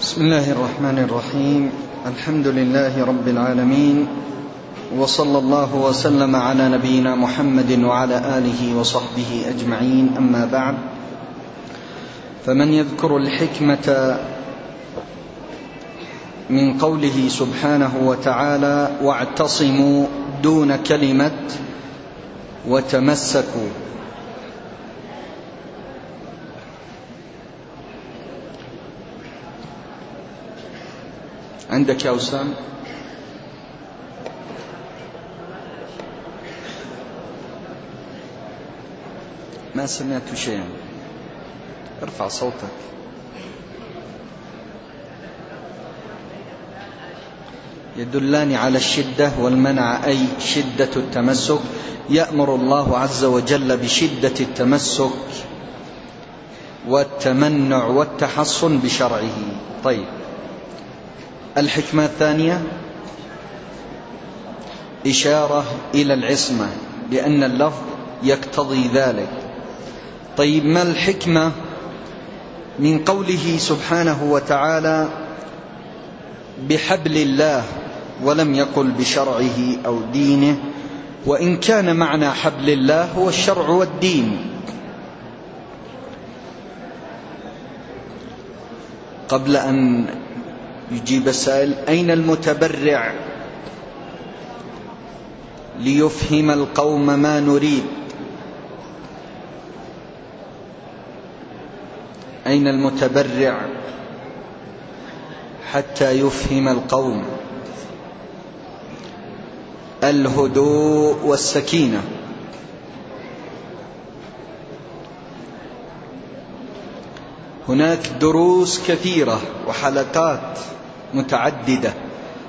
بسم الله الرحمن الرحيم. الحمد لله رب العالمين. وصلى الله وسلم على نبينا محمد وعلى آله وصحبه أجمعين. أما بعد فمن يذكر الحكمة من قوله سبحانه وتعالى واعتصموا دون كلمة وتمسكوا. عندك يا أسامة ما سمعت شيئا. ارفع صوتك. يدلان على الشدة والمنع أي شدة التمسك. يأمر الله عز وجل بشدة التمسك والتمنع والتحصن بشرعه. طيب. الحكمة الثانية إشارة إلى العصمة لأن اللفظ يقتضي ذلك. طيب ما الحكمة من قوله سبحانه وتعالى بحبل الله ولم يقل بشرعه أو دينه؟ وإن كان معنى حبل الله هو الشرع والدين. قبل أن يجيب السائل أين المتبرع ليفهم القوم ما نريد؟ أين المتبرع حتى يفهم القوم؟ الهدوء والسكينة. هناك دروس كثيرة وحلقات متعددة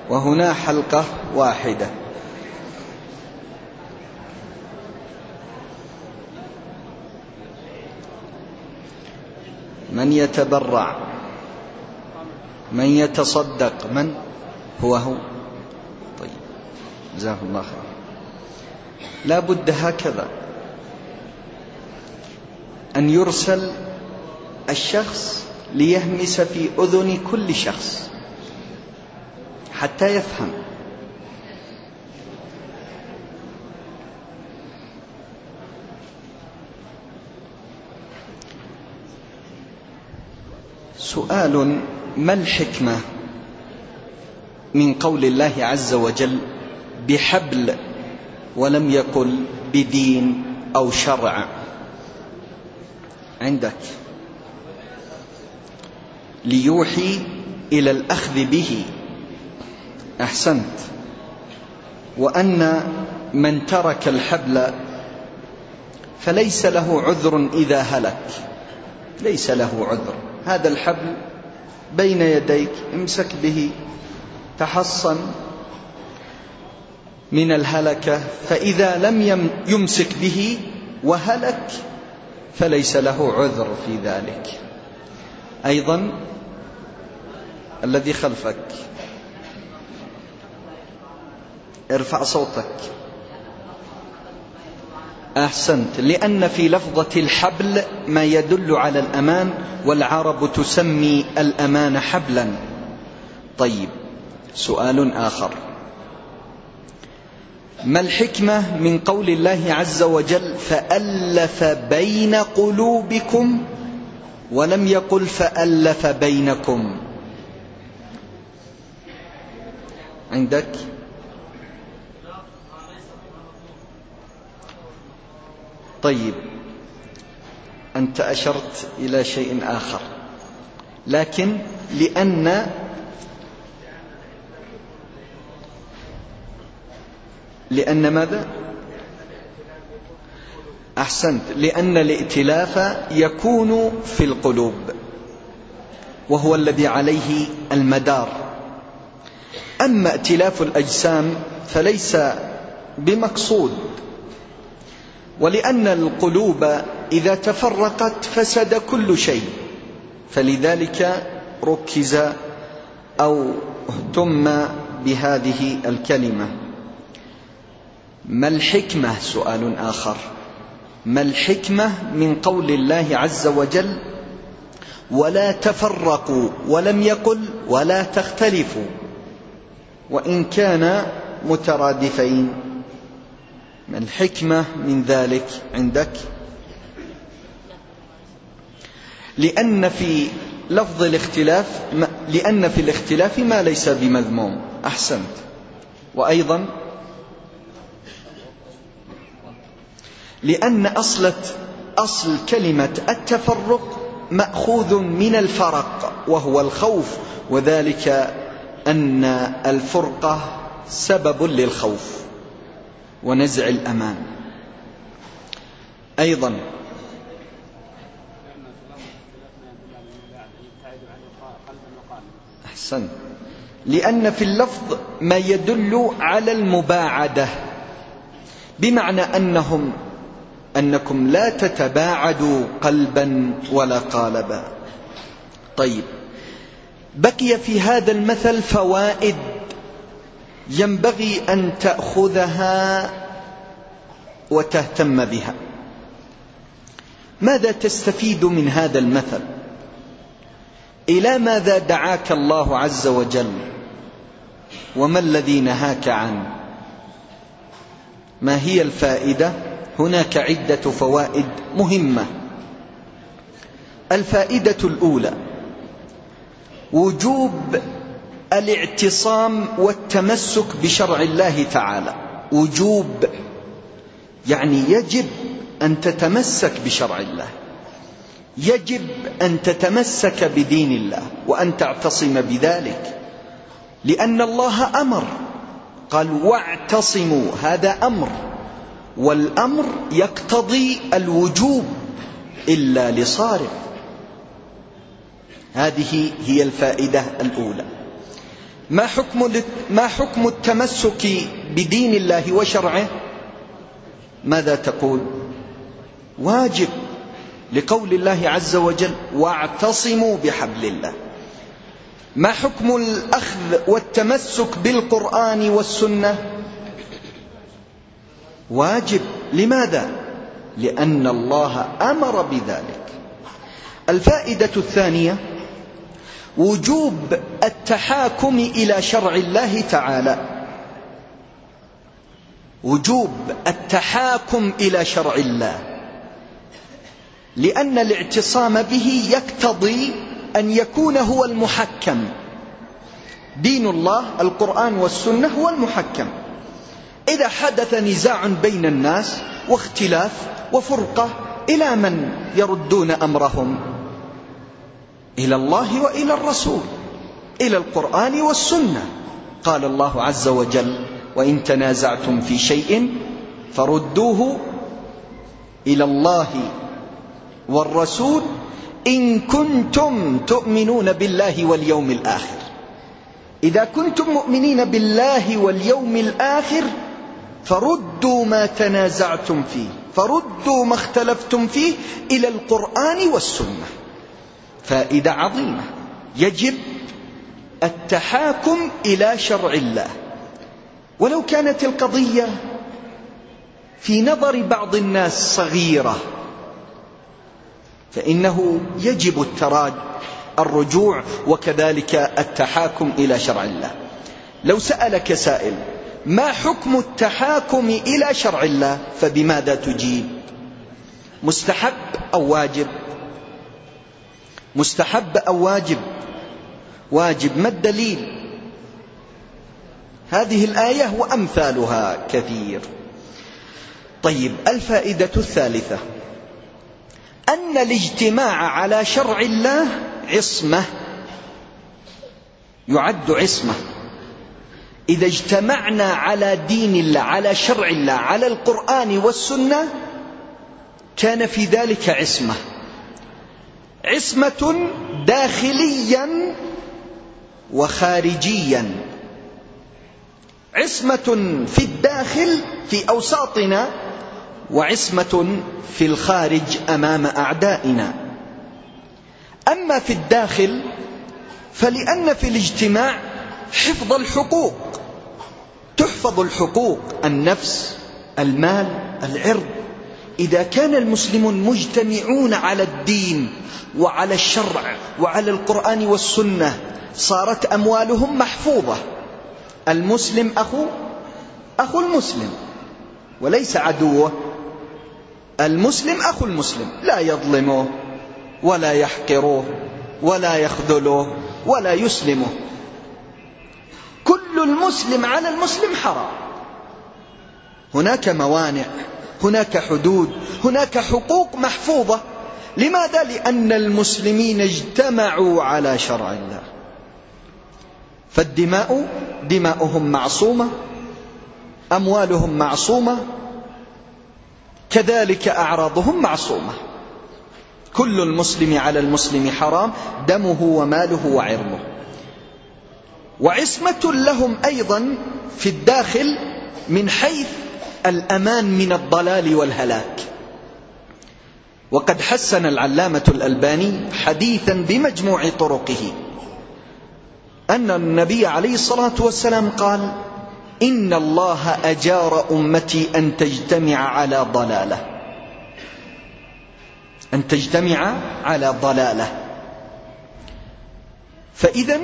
وهنا حلقة واحدة. من يتبرع؟ من يتصدق؟ من هو هو؟ طيب جزاه الله خير. لا بد هكذا أن يرسل الشخص ليهمس في أذن كل شخص. حتى يفهم. سؤال ما الحكمة من قول الله عز وجل بحبل ولم يقل بدين أو شرع؟ عندك. ليوحي إلى الأخذ به. أحسنت. وأن من ترك الحبل فليس له عذر إذا هلك. ليس له عذر. هذا الحبل بين يديك امسك به تحصن من الهلكة فإذا لم يمسك به وهلك فليس له عذر في ذلك. أيضا الذي خلفك. ارفع صوتك. أحسنت. لأن في لفظة الحبل ما يدل على الأمان والعرب تسمي الأمان حبلا. طيب سؤال آخر. ما الحكمة من قول الله عز وجل فألف بين قلوبكم ولم يقل فألف بينكم؟ عندك؟ طيب أنت أشرت إلى شيء آخر لكن لأن لأن ماذا؟ أحسنت لأن الائتلاف يكون في القلوب وهو الذي عليه المدار أما ائتلاف الأجسام فليس بمقصود ولأن القلوب إذا تفرقت فسد كل شيء. فلذلك ركز أو اهتم بهذه الكلمة. ما الحكمة؟ سؤال آخر. ما الحكمة من قول الله عز وجل؟ ولا تفرقوا ولم يقل ولا تختلفوا. وإن كان مترادفين. الحكمة من ذلك عندك؟ لأن في لفظ الاختلاف لأن في الاختلاف ما ليس بمذموم. أحسنت. وأيضا لأن أصل أصل كلمة التفرق مأخوذ من الفرق وهو الخوف وذلك أن الفرقة سبب للخوف. ونزع الأمان. أيضا أحسن. لأن في اللفظ ما يدل على المباعدة. بمعنى أنهم أنكم لا تتباعدوا قلبا ولا قالبا. طيب بقي في هذا المثل فوائد ينبغي أن تأخذها وتهتم بها. ماذا تستفيد من هذا المثل؟ إلى ماذا دعاك الله عز وجل؟ وما الذي نهاك عنه؟ ما هي الفائدة؟ هناك عدة فوائد مهمة. الفائدة الأولى وجوب الاعتصام والتمسك بشرع الله تعالى. وجوب يعني يجب أن تتمسك بشرع الله. يجب أن تتمسك بدين الله وأن تعتصم بذلك لأن الله أمر. قال واعتصموا. هذا أمر. والأمر يقتضي الوجوب إلا لصارف. هذه هي الفائدة الأولى. ما حكم ما حكم التمسك بدين الله وشرعه؟ ماذا تقول؟ واجب لقول الله عز وجل واعتصموا بحبل الله ما حكم الأخذ والتمسك بالقرآن والسنة؟ واجب. لماذا؟ لأن الله أمر بذلك. الفائدة الثانية وجوب التحاكم إلى شرع الله تعالى. وجوب التحاكم إلى شرع الله. لأن الاعتصام به يقتضي أن يكون هو المحكم. دين الله القرآن والسنة هو المحكم. إذا حدث نزاع بين الناس واختلاف وفرقة إلى من يردون أمرهم؟ إلى الله وإلى الرسول إلى القرآن والسنة. قال الله عز وجل وإن تنازعتم في شيء فردوه إلى الله والرسول إن كنتم تؤمنون بالله واليوم الآخر. إذا كنتم مؤمنين بالله واليوم الآخر فردوا ما تنازعتم فيه فردوا ما اختلفتم فيه إلى القرآن والسنة. فائدة عظيمة. يجب التحاكم إلى شرع الله. ولو كانت القضية في نظر بعض الناس صغيرة فإنه يجب التراج الرجوع وكذلك التحاكم إلى شرع الله. لو سألك سائل ما حكم التحاكم إلى شرع الله؟ فبماذا تجيب؟ مستحب أو واجب؟ مستحب أو واجب؟ واجب ما الدليل؟ هذه الآية وأمثالها كثير. طيب الفائدة الثالثة. أن الاجتماع على شرع الله عصمة. يعد عصمة. إذا اجتمعنا على دين الله على شرع الله على القرآن والسنة كان في ذلك عصمة. عصمة داخليا وخارجيا. عصمة في الداخل في أوساطنا وعصمة في الخارج أمام أعدائنا. أما في الداخل فلأن في الاجتماع حفظ الحقوق تحفظ الحقوق النفس المال العرض. إذا كان المسلمون مجتمعون على الدين وعلى الشرع وعلى القرآن والسنة صارت أموالهم محفوظة. المسلم أخو أخو المسلم وليس عدوه. المسلم أخو المسلم لا يظلمه ولا يحقره ولا يخذله ولا يسلمه. كل المسلم على المسلم حرام. هناك موانع. هناك حدود هناك حقوق محفوظة. لماذا؟ لأن المسلمين اجتمعوا على شرع الله. فالدماء دماؤهم معصومة أموالهم معصومة كذلك أعراضهم معصومة. كل المسلم على المسلم حرام دمه وماله وعرضه. وعصمة لهم أيضا في الداخل من حيث الأمان من الضلال والهلاك. وقد حسن العلامة الألباني حديثا بمجموع طرقه أن النبي عليه الصلاة والسلام قال إن الله أجار أمتي أن تجتمع على ضلالة. أن تجتمع على ضلالة. فإذا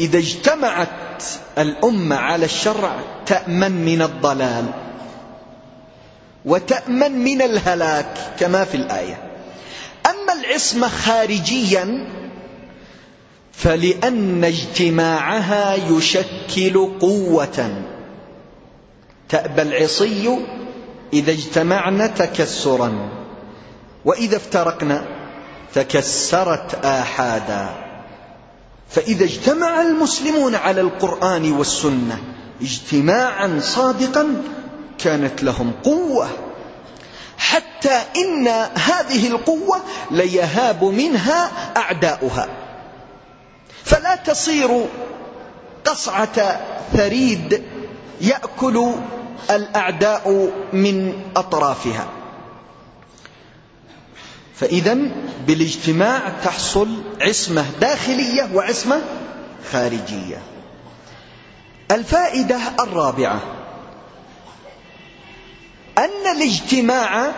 إذا اجتمعت الأمة على الشرع تأمن من الضلال. وتأمن من الهلاك كما في الآية. أما العصمة خارجيا فلأن اجتماعها يشكل قوة. تأبى العصي إذا اجتمعنا تكسرا وإذا افترقنا تكسرت آحادا. فإذا اجتمع المسلمون على القرآن والسنة اجتماعا صادقا كانت لهم قوة. حتى إن هذه القوة ليهاب منها أعداؤها. فلا تصير قصعة ثريد يأكل الأعداء من أطرافها. فإذا بالاجتماع تحصل عصمة داخلية وعصمة خارجية. الفائدة الرابعة. أن الاجتماع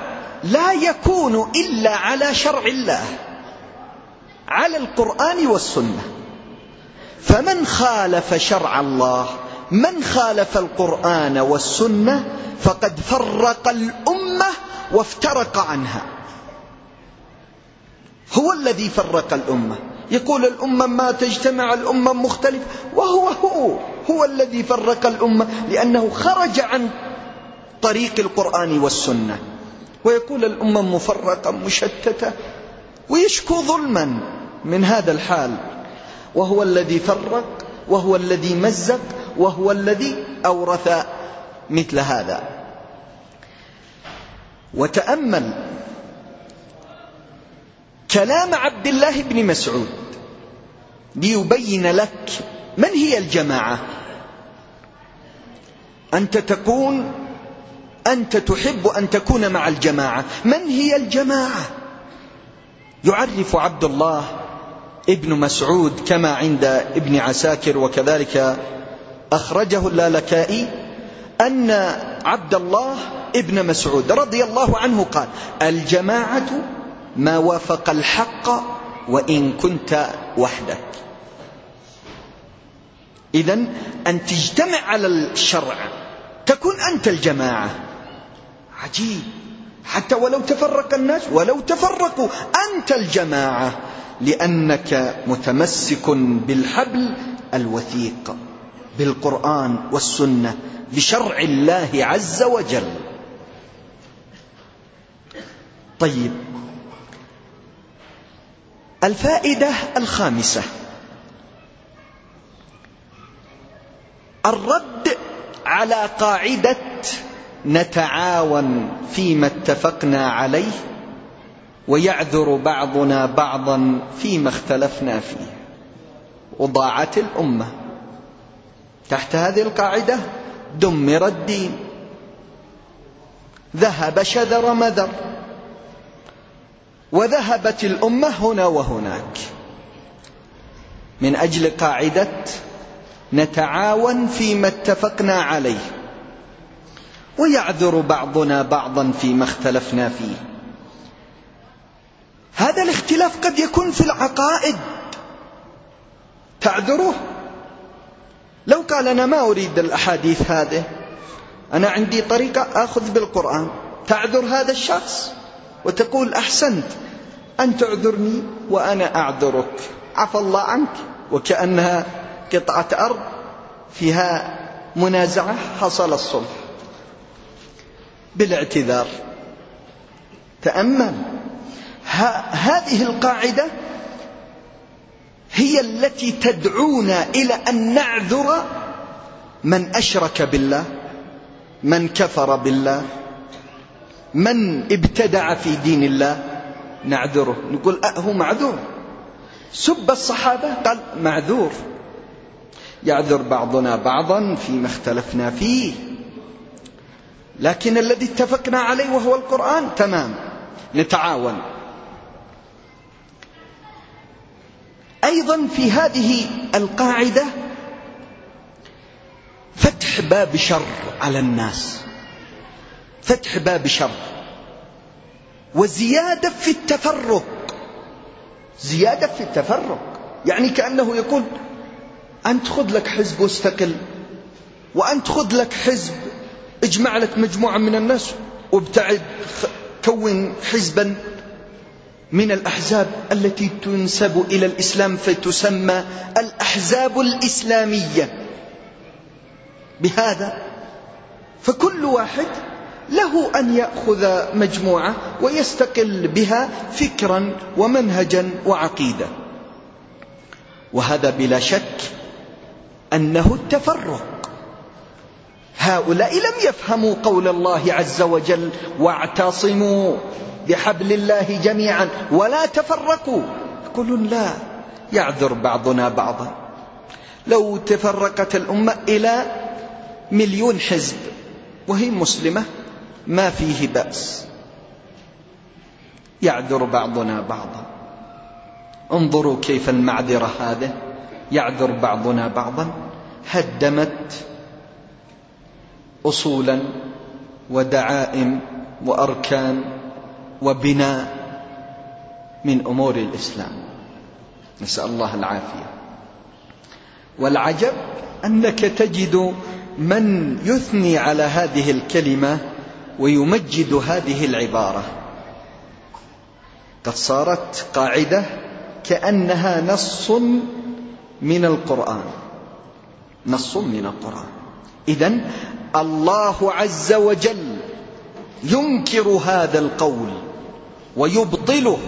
لا يكون إلا على شرع الله على القرآن والسنة. فمن خالف شرع الله من خالف القرآن والسنة فقد فرق الأمة وافترق عنها. هو الذي فرق الأمة. يقول الأمة ما تجتمع الأمة مختلفة. وهو هو هو الذي فرق الأمة لأنه خرج عن طريق القرآن والسنة. ويقول الأمة مفرقة مشتتة ويشكو ظلما من هذا الحال. وهو الذي فرق وهو الذي مزق وهو الذي أورث مثل هذا. وتأمل كلام عبد الله بن مسعود ليبين لك من هي الجماعة. أنت تكون أنت تحب أن تكون مع الجماعة. من هي الجماعة؟ يعرف عبد الله ابن مسعود كما عند ابن عساكر وكذلك أخرجه اللالكائي أن عبد الله ابن مسعود رضي الله عنه قال الجماعة ما وافق الحق وإن كنت وحدك. إذا أن تجتمع على الشرع تكون أنت الجماعة. عجيب. حتى ولو تفرق الناس ولو تفرقوا. أنت الجماعة لأنك متمسك بالحبل الوثيق بالقرآن والسنة بشرع الله عز وجل. طيب. الفائدة الخامسة. الرد على قاعدة نتعاون فيما اتفقنا عليه ويعذر بعضنا بعضا فيما اختلفنا فيه. وضاعت الأمة. تحت هذه القاعدة دمر الدين. ذهب شذر مذر. وذهبت الأمة هنا وهناك. من أجل قاعدة نتعاون فيما اتفقنا عليه. ويعذر بعضنا بعضا فيما اختلفنا فيه. هذا الاختلاف قد يكون في العقائد. تعذره؟ لو قال أنا ما أريد الأحاديث هذه أنا عندي طريقة أخذ بالقرآن. تعذر هذا الشخص وتقول أحسنت أن تعذرني وأنا أعذرك. عفى الله عنك. وكأنها قطعة أرض فيها منازعة حصل الصلح. بالاعتذار. تأمل. هذه القاعدة هي التي تدعونا إلى أن نعذر من أشرك بالله من كفر بالله من ابتدع في دين الله. نعذره. نقول أه معذور. سب الصحابة قال معذور. يعذر بعضنا بعضا فيما اختلفنا فيه. لكن الذي اتفقنا عليه وهو القرآن تمام. نتعاون. أيضا في هذه القاعدة فتح باب شر على الناس. فتح باب شر. وزيادة في التفرق. زيادة في التفرق. يعني كأنه يقول أنت خذ لك حزب واستقل وأنت خذ لك حزب اجمع لك مجموعة من الناس وابتعد كون حزبا من الأحزاب التي تنسب إلى الإسلام فتسمى الأحزاب الإسلامية. بهذا فكل واحد له أن يأخذ مجموعة ويستقل بها فكرا ومنهجا وعقيدة وهذا بلا شك أنه التفرق. هؤلاء لم يفهموا قول الله عز وجل واعتصموا بحبل الله جميعا ولا تفرقوا. يقولون لا يعذر بعضنا بعضا. لو تفرقت الأمة إلى مليون حزب وهي مسلمة ما فيه بأس. يعذر بعضنا بعضا. انظروا كيف المعذرة هذه. يعذر بعضنا بعضا. هدمت أصولا ودعائم وأركان وبناء من أمور الإسلام. نسأل الله العافية. والعجب أنك تجد من يثني على هذه الكلمة ويمجد هذه العبارة. قد صارت قاعدة كأنها نص من القرآن. نص من القرآن. إذا الله عز وجل ينكر هذا القول ويبطله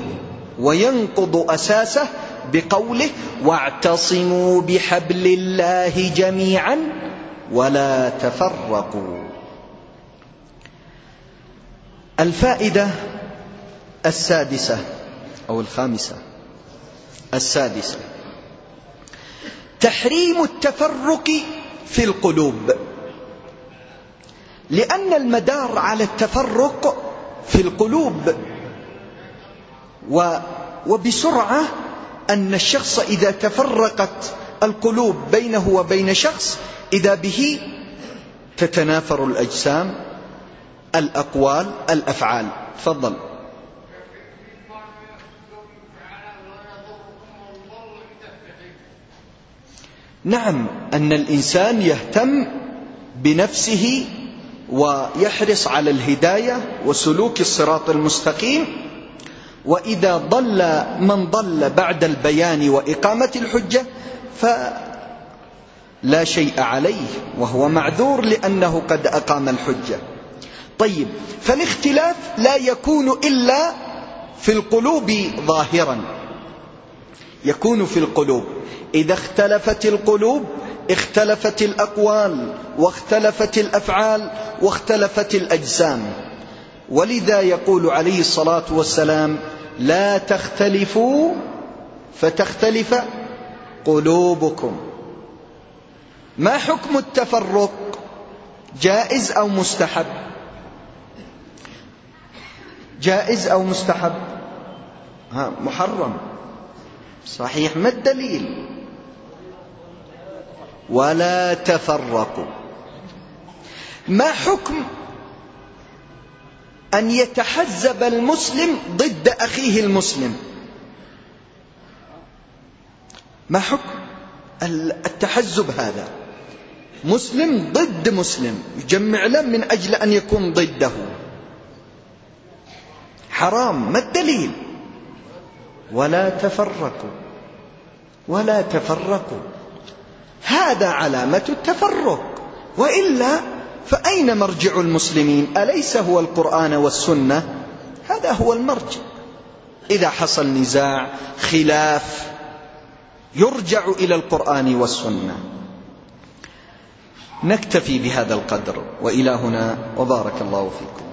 وينقض أساسه بقوله واعتصموا بحبل الله جميعا ولا تفرقوا. الفائدة السادسة أو الخامسة السادسة. تحريم التفرق في القلوب. لأن المدار على التفرق في القلوب وبسرعة أن الشخص إذا تفرقت القلوب بينه وبين شخص إذا به تتنافر الأجسام الأقوال الأفعال. تفضل. نعم أن الإنسان يهتم بنفسه ويحرص على الهداية وسلوك الصراط المستقيم. وإذا ضل من ضل بعد البيان وإقامة الحجة فلا شيء عليه وهو معذور لأنه قد أقام الحجة. طيب فالاختلاف لا يكون إلا في القلوب ظاهرا. يكون في القلوب. إذا اختلفت القلوب اختلفت الأقوال واختلفت الأفعال واختلفت الأجسام. ولذا يقول عليه الصلاة والسلام لا تختلفوا فتختلف قلوبكم. ما حكم التفرق؟ جائز أو مستحب؟ جائز أو مستحب؟ ها محرم. صحيح ما الدليل؟ ولا تفرقوا. ما حكم أن يتحزب المسلم ضد أخيه المسلم؟ ما حكم التحزب هذا؟ مسلم ضد مسلم يجمع له من أجل أن يكون ضده. حرام ما الدليل؟ ولا تفرقوا. ولا تفرقوا. هذا علامة التفرق. وإلا فأين مرجع المسلمين؟ أليس هو القرآن والسنة؟ هذا هو المرجع. إذا حصل نزاع خلاف يرجع إلى القرآن والسنة. نكتفي بهذا القدر. وإلى هنا وبارك الله فيكم.